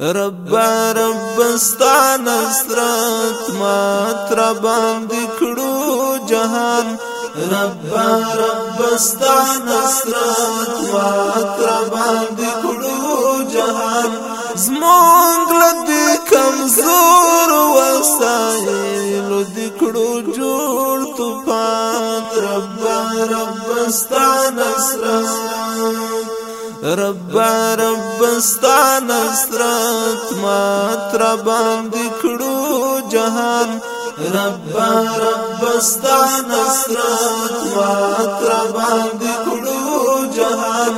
رب رب ستا نصرت ما تر باندې کړو جهان رب رب ستا نصرت ما تر باندې کړو جهان زمونږ لدې کمزور وسایل دې کړو جوړ طوفان رب رب ستا نصرت رب رب ستا نصرت ما تر باندې کړو جهان رب رب ستا نصرت ما تر باندې کړو جهان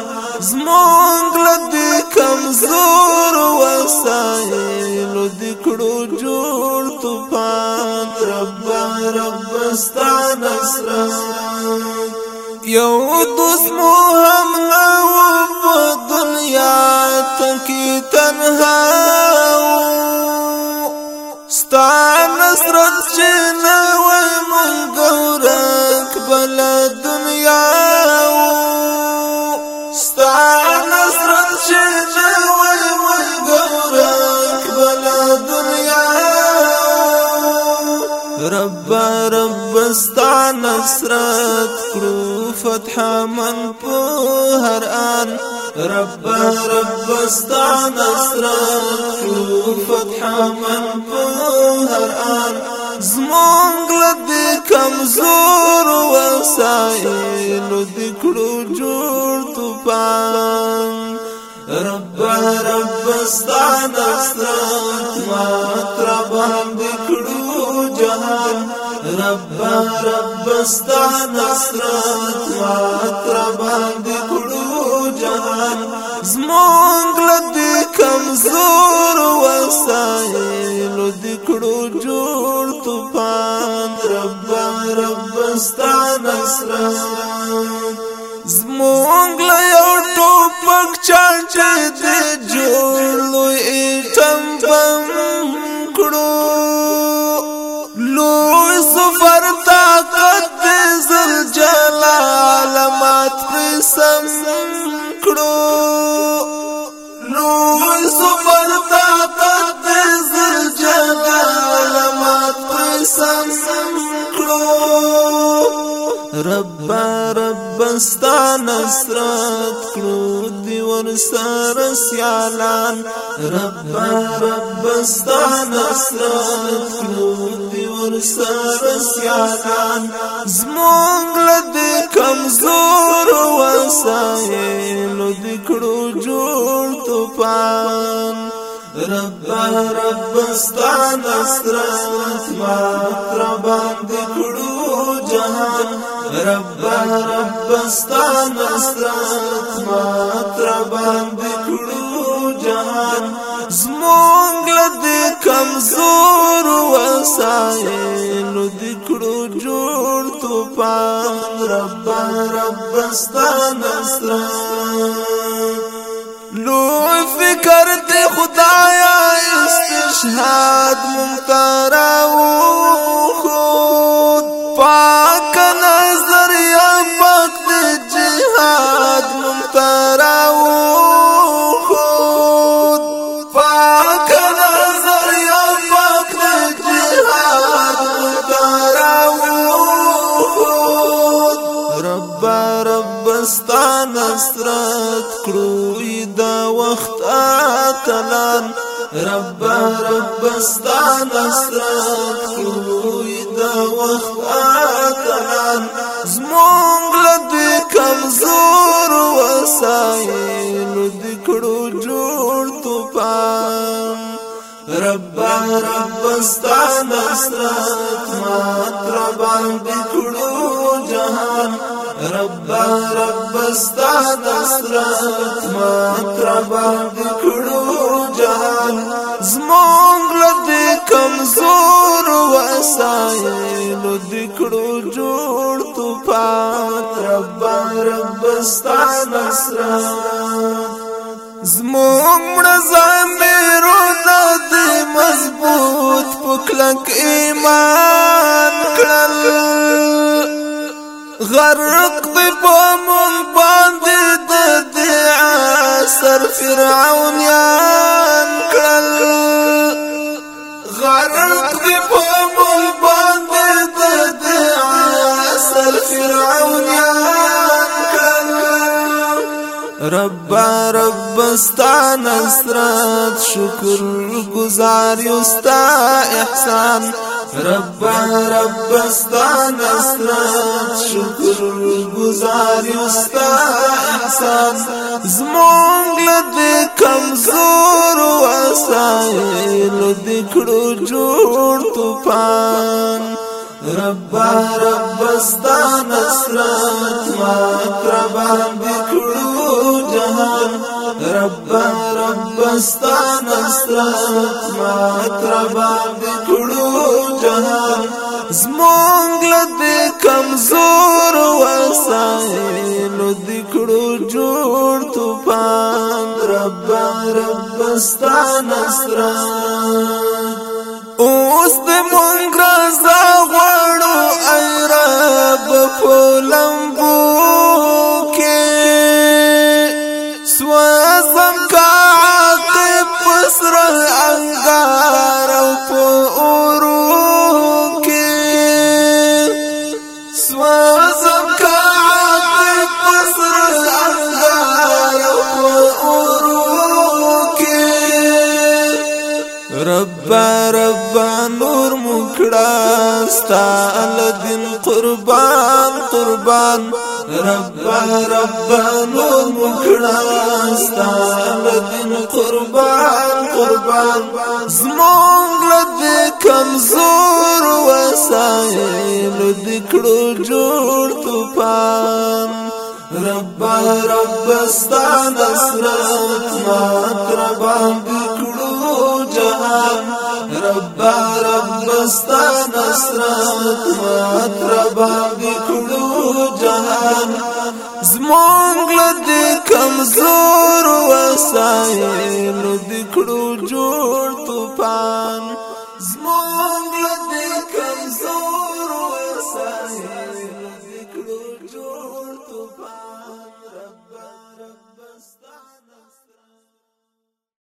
زمونږ لدی کمزور وسایل د کړو جوړ طوفان رب رب ستا نصرت یو دوست مو هم حسرت کرو فتح من په هر آن رب رب استا نصرت کرو فتح من په هر آن زمونږ لدې کمزور وسایلو دې کړو جوړ طوفان رب رب استا نصرت مات رب رب استا نصرت ماتربا دکړو جهان زمونږ لدی کمزور وسایل دکړو جوړ طوفان رب رب استا نصرت زمونږ له یو ټوپک چاچ سم کړو نو زبر طاقت زل جلال مات قسم کړو رب رب ستا نصرت کړو دی ور سره سیالان رب رب ستا نصرت کړو دی ور سره سیالان زمونږ له کمزور وسایل د کړو جوړ طوفان رب رب استان استرات ما تربان د کړو جهان رب رب استان استرات ما تربان د کړو رب استا نصر لو فکر ته خدایا استشهاد حسرت کړو دا وخت اتلان رب رب استان حسرت کړو دا وخت اتلان زمونږ له کمزور وسایل د کړو جوړ توپان رب رب استان حسرت ما تر باندې کړو رب رب استا نصرت ما تربا دکړو جهان زمونږ لدې کمزور وسایل دکړو جوړ طوفان رب رب استا نصرت زموږ زمیرو د مضبوط پکلک ایمان کړل غرق دی په ضدي عسر فرعون يا انكل غرق دی په ضدي عسر فرعون يا انكل رب رب استان استرات شكر گزار یو احسان رب رب استا نصرت شکر گزار استا احسان زمونږ له کمزور وسایل د کړو جوړ طوفان رب رب استا نصرت ما قربان د کړو جهان رب رب استا نصرت ما قربان د جهان زمونږ له کمزور وسایلو د کړو جوړ طوفان رب رب ستا نصر اوس د مونږ راځه غواړو ای رب په مکړه ستا الدین قربان قربان رب رب نور مکړه ستا الدین قربان قربان زمونږ له کمزور وسایل دکړو جوړ طوفان رب رب ستا نصرت ما قربان رب رب استا نصرت مات ربا وکړو جهان زمونږ له کمزور وسایل دکړو جوړ